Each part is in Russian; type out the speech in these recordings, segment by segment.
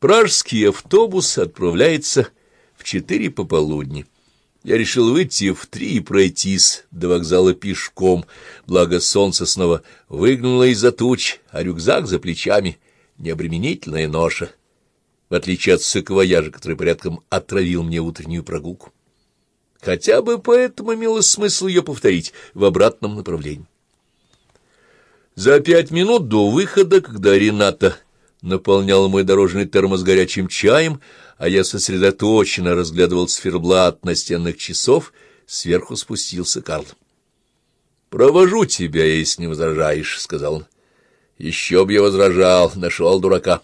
Пражский автобус отправляется в четыре пополудни. Я решил выйти в три и пройтись до вокзала пешком, благо солнце снова выглянуло из-за туч, а рюкзак за плечами — необременительная ноша, в отличие от саквояжа, который порядком отравил мне утреннюю прогулку. Хотя бы поэтому имело смысл ее повторить в обратном направлении. За пять минут до выхода, когда Рената наполняла мой дорожный термос горячим чаем, а я сосредоточенно разглядывал циферблат настенных часов, сверху спустился Карл. — Провожу тебя, если не возражаешь, — сказал он. — Еще б я возражал, нашел дурака.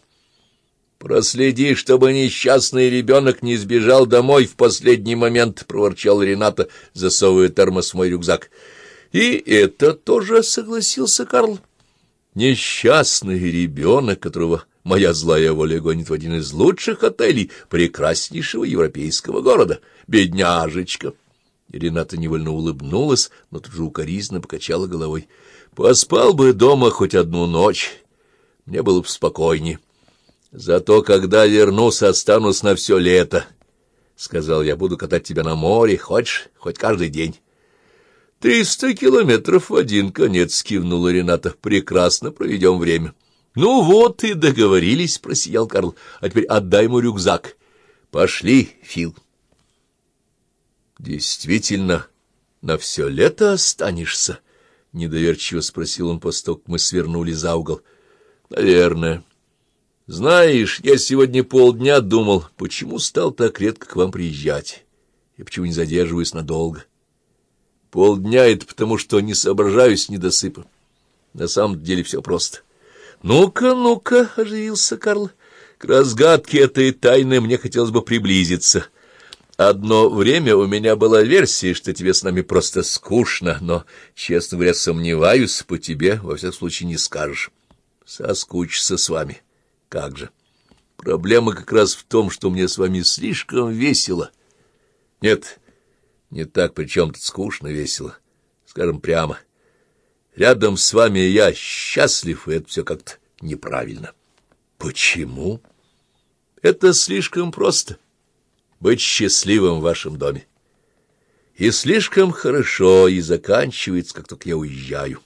— Проследи, чтобы несчастный ребенок не сбежал домой в последний момент, — проворчал Рената, засовывая термос в мой рюкзак. — И это тоже согласился Карл. Несчастный ребенок, которого моя злая воля гонит в один из лучших отелей прекраснейшего европейского города. Бедняжечка! Рената невольно улыбнулась, но тут же укоризненно покачала головой. Поспал бы дома хоть одну ночь, мне было бы спокойнее. Зато когда вернусь, останусь на все лето. — сказал я, — буду катать тебя на море, хочешь, хоть каждый день. — Триста километров в один конец, — кивнула Рената. — Прекрасно проведем время. — Ну вот и договорились, — просиял Карл. — А теперь отдай ему рюкзак. — Пошли, Фил. — Действительно, на все лето останешься? — недоверчиво спросил он после мы свернули за угол. — Наверное. Знаешь, я сегодня полдня думал, почему стал так редко к вам приезжать и почему не задерживаюсь надолго. — Полдня — это потому, что не соображаю с недосыпа. На самом деле все просто. «Ну-ка, ну-ка», — оживился Карл, — «к разгадке этой тайны мне хотелось бы приблизиться. Одно время у меня была версия, что тебе с нами просто скучно, но, честно говоря, сомневаюсь, по тебе, во всяком случае, не скажешь. Соскучиться с вами. Как же? Проблема как раз в том, что мне с вами слишком весело. Нет, не так, причем тут скучно, весело. Скажем прямо. Рядом с вами я счастлив, и это все как-то неправильно. Почему? Это слишком просто. Быть счастливым в вашем доме. И слишком хорошо, и заканчивается, как только я уезжаю.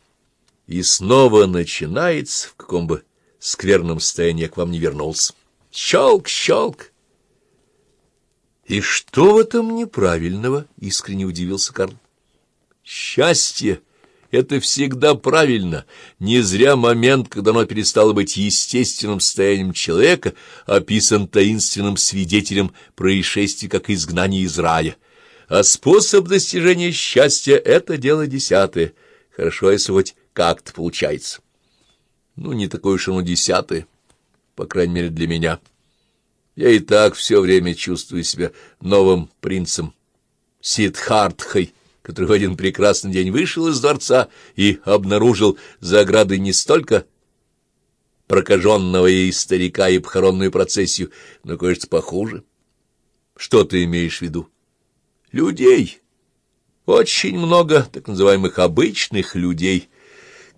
И снова начинается, в каком бы скверном состоянии я к вам не вернулся. Щелк, щелк. «И что в этом неправильного?» — искренне удивился Карл. «Счастье — это всегда правильно. Не зря момент, когда оно перестало быть естественным состоянием человека, описан таинственным свидетелем происшествий, как изгнание из рая. А способ достижения счастья — это дело десятое. Хорошо, если хоть как-то получается. Ну, не такое уж оно десятое, по крайней мере, для меня». Я и так все время чувствую себя новым принцем Сидхартхой, который в один прекрасный день вышел из дворца и обнаружил за оградой не столько прокаженного и старика и похоронную процессию, но кое-что похуже. Что ты имеешь в виду? Людей. Очень много так называемых обычных людей,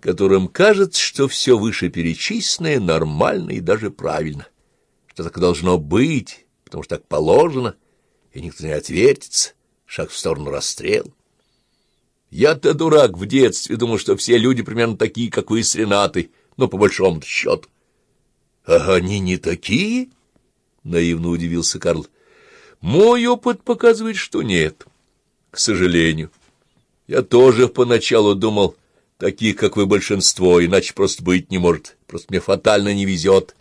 которым кажется, что все вышеперечисленное нормально и даже правильно что так должно быть, потому что так положено, и никто не отвертится, шаг в сторону расстрел. Я-то дурак в детстве, думал, что все люди примерно такие, как вы с Ренатой, но по большому счету. — А они не такие? — наивно удивился Карл. — Мой опыт показывает, что нет, к сожалению. Я тоже поначалу думал, таких, как вы, большинство, иначе просто быть не может, просто мне фатально не везет.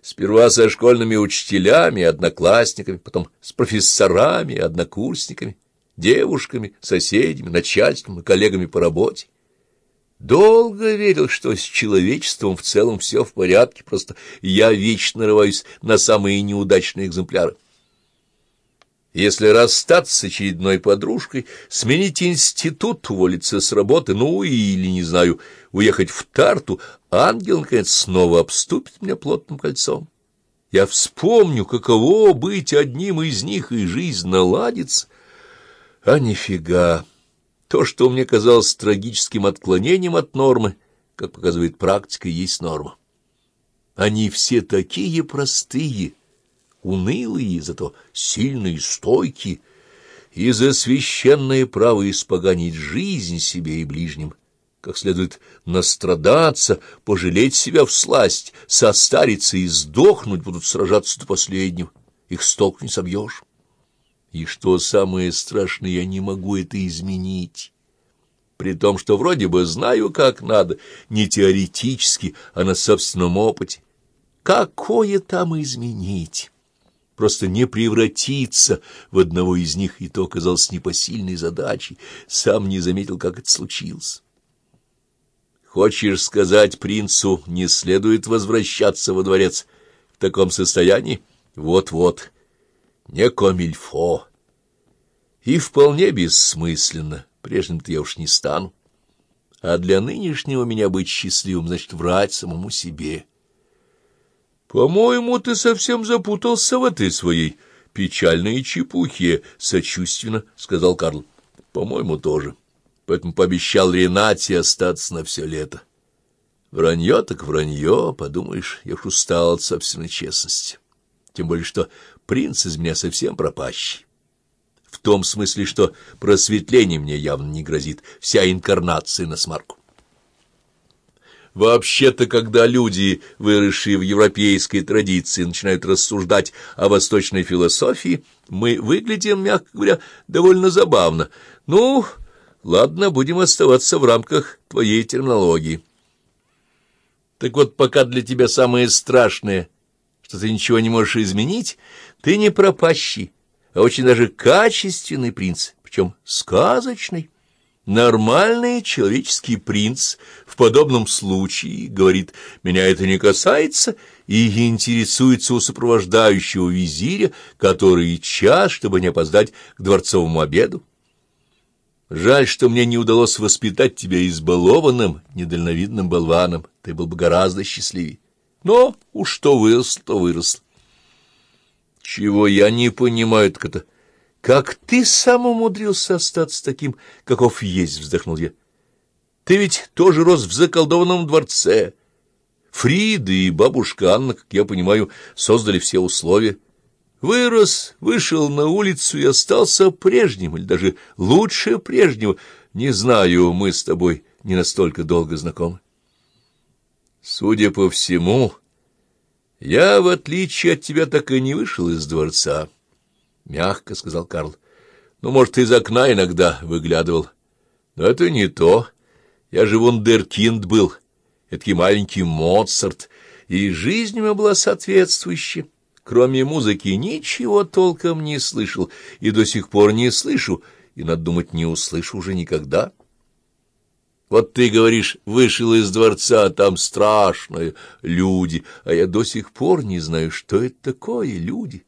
Сперва со школьными учителями, одноклассниками, потом с профессорами, однокурсниками, девушками, соседями, начальством и коллегами по работе. Долго верил, что с человечеством в целом все в порядке, просто я вечно нарываюсь на самые неудачные экземпляры. Если расстаться с очередной подружкой, сменить институт, уволиться с работы, ну или, не знаю, уехать в Тарту, ангел, наконец, снова обступит меня плотным кольцом. Я вспомню, каково быть одним из них, и жизнь наладится. А нифига! То, что мне казалось трагическим отклонением от нормы, как показывает практика, есть норма. Они все такие простые, унылые, зато сильные, стойкие, и за священное право испоганить жизнь себе и ближним, как следует настрадаться, пожалеть себя в сласть, состариться и сдохнуть будут сражаться до последнего, их с толку не собьешь. И что самое страшное, я не могу это изменить при том, что вроде бы знаю, как надо, не теоретически, а на собственном опыте. Какое там изменить? Просто не превратиться в одного из них, и то оказалось непосильной задачей. Сам не заметил, как это случилось. Хочешь сказать принцу, не следует возвращаться во дворец в таком состоянии? Вот-вот, не комильфо. И вполне бессмысленно. Прежним-то я уж не стану. А для нынешнего меня быть счастливым, значит, врать самому себе. — По-моему, ты совсем запутался в этой своей печальной чепухе, — сочувственно сказал Карл. — По-моему, тоже. Поэтому пообещал Ренате остаться на все лето. Вранье так вранье, подумаешь, я уж устал от собственной честности. Тем более, что принц из меня совсем пропащий в том смысле, что просветление мне явно не грозит, вся инкарнация на смарку. Вообще-то, когда люди, выросшие в европейской традиции, начинают рассуждать о восточной философии, мы выглядим, мягко говоря, довольно забавно. Ну, ладно, будем оставаться в рамках твоей терминологии. Так вот, пока для тебя самое страшное, что ты ничего не можешь изменить, ты не пропащий, а очень даже качественный принц, причем сказочный. Нормальный человеческий принц в подобном случае говорит, меня это не касается, и интересуется у сопровождающего визиря, который час, чтобы не опоздать к дворцовому обеду. Жаль, что мне не удалось воспитать тебя избалованным, недальновидным болваном, ты был бы гораздо счастливее. Но уж что вырос, то вырос. Чего я не понимаю, так это... Как ты сам умудрился остаться таким, каков есть, вздохнул я. Ты ведь тоже рос в заколдованном дворце. Фрида и бабушка Анна, как я понимаю, создали все условия. Вырос, вышел на улицу и остался прежним, или даже лучше прежнего. Не знаю, мы с тобой не настолько долго знакомы. Судя по всему, «Я, в отличие от тебя, так и не вышел из дворца», — мягко сказал Карл. «Ну, может, из окна иногда выглядывал. Но это не то. Я же вундеркинд был, эдакий маленький Моцарт, и жизнь у меня была соответствующая. Кроме музыки ничего толком не слышал, и до сих пор не слышу, и, надо думать, не услышу уже никогда». Вот ты говоришь, вышел из дворца, там страшные люди, а я до сих пор не знаю, что это такое люди.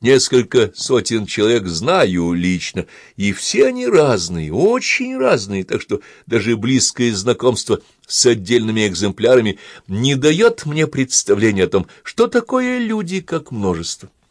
Несколько сотен человек знаю лично, и все они разные, очень разные, так что даже близкое знакомство с отдельными экземплярами не дает мне представления о том, что такое люди как множество.